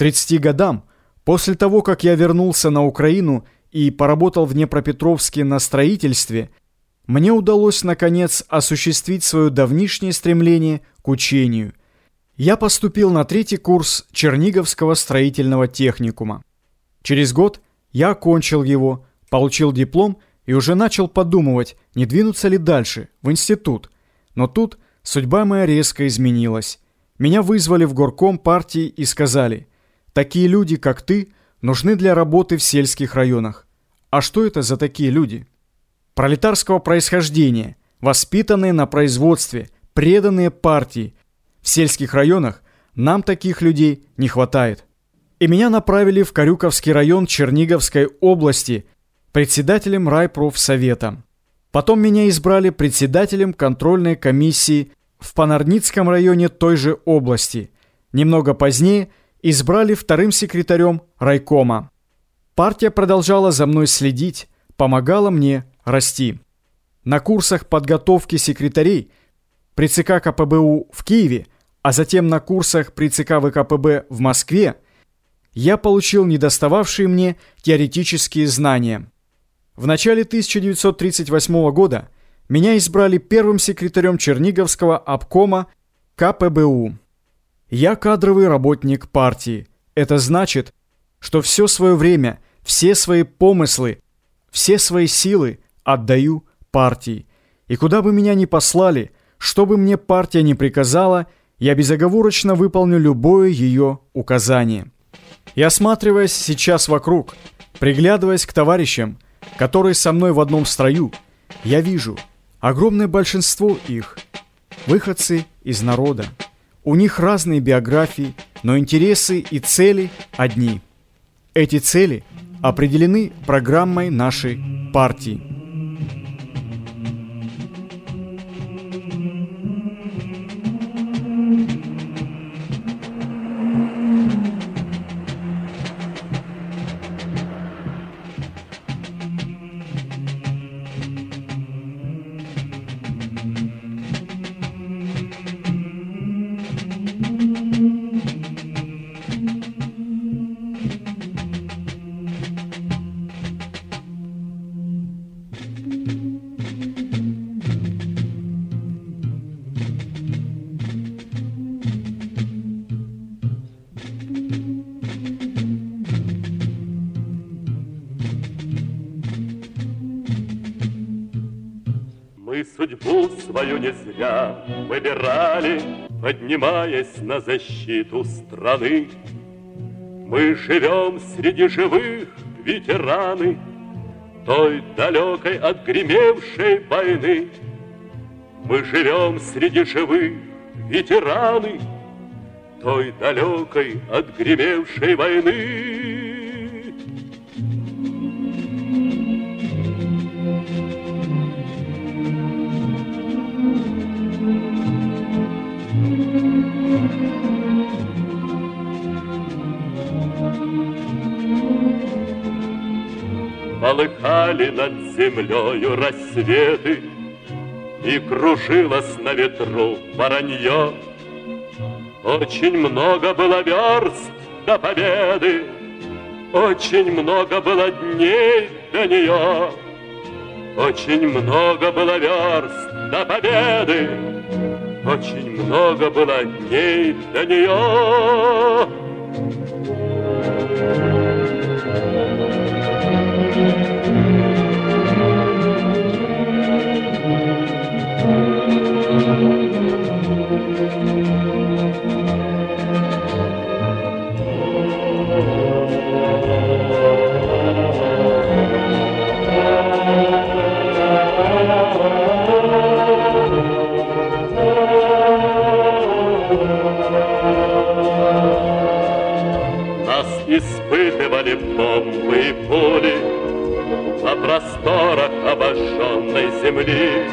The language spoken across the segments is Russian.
30 годам, после того, как я вернулся на Украину и поработал в Днепропетровске на строительстве, мне удалось, наконец, осуществить свое давнишнее стремление к учению. Я поступил на третий курс Черниговского строительного техникума. Через год я окончил его, получил диплом и уже начал подумывать, не двинуться ли дальше, в институт. Но тут судьба моя резко изменилась. Меня вызвали в горком партии и сказали, такие люди, как ты, нужны для работы в сельских районах. А что это за такие люди? Пролетарского происхождения, воспитанные на производстве, преданные партии. В сельских районах нам таких людей не хватает. И меня направили в Карюковский район Черниговской области председателем райпрофсовета. Потом меня избрали председателем контрольной комиссии в Панарницком районе той же области. Немного позднее избрали вторым секретарем райкома. Партия продолжала за мной следить, помогала мне расти. На курсах подготовки секретарей при ЦК КПБУ в Киеве, а затем на курсах при ЦК ВКПБ в Москве я получил недостававшие мне теоретические знания. В начале 1938 года меня избрали первым секретарем Черниговского обкома КПБУ. Я кадровый работник партии. Это значит, что все свое время, все свои помыслы, все свои силы отдаю партии. И куда бы меня ни послали, что бы мне партия ни приказала, я безоговорочно выполню любое ее указание. И осматриваясь сейчас вокруг, приглядываясь к товарищам, которые со мной в одном строю, я вижу – Огромное большинство их – выходцы из народа. У них разные биографии, но интересы и цели одни. Эти цели определены программой нашей партии. Мы судьбу свою не зря выбирали, Поднимаясь на защиту страны. Мы живем среди живых ветераны Той далекой отгремевшей войны. Мы живем среди живых ветераны Той далекой отгремевшей войны. Полыхали над землею рассветы, И кружилось на ветру воронье. Очень много было верст до победы, Очень много было дней до нее. Очень много было верст до победы, Очень много было дней до нее. Испытывали бомбы и пули На просторах обожженной земли.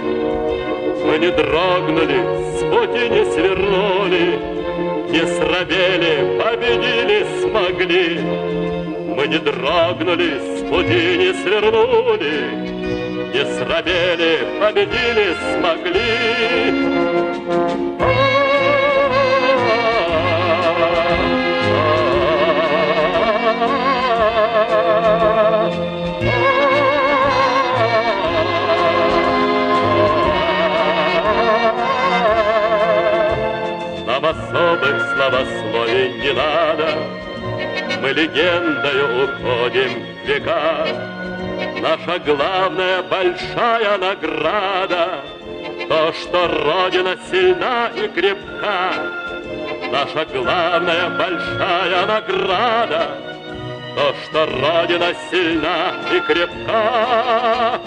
Мы не дрогнули, с пути не свернули, Не срабели, победили, смогли. Мы не дрогнули, с пути не свернули, Не срабели, победили, смогли. Не надо. Мы легендою уходим в века. Наша главная большая награда То, что Родина сильна и крепка. Наша главная большая награда То, что Родина сильна и крепка.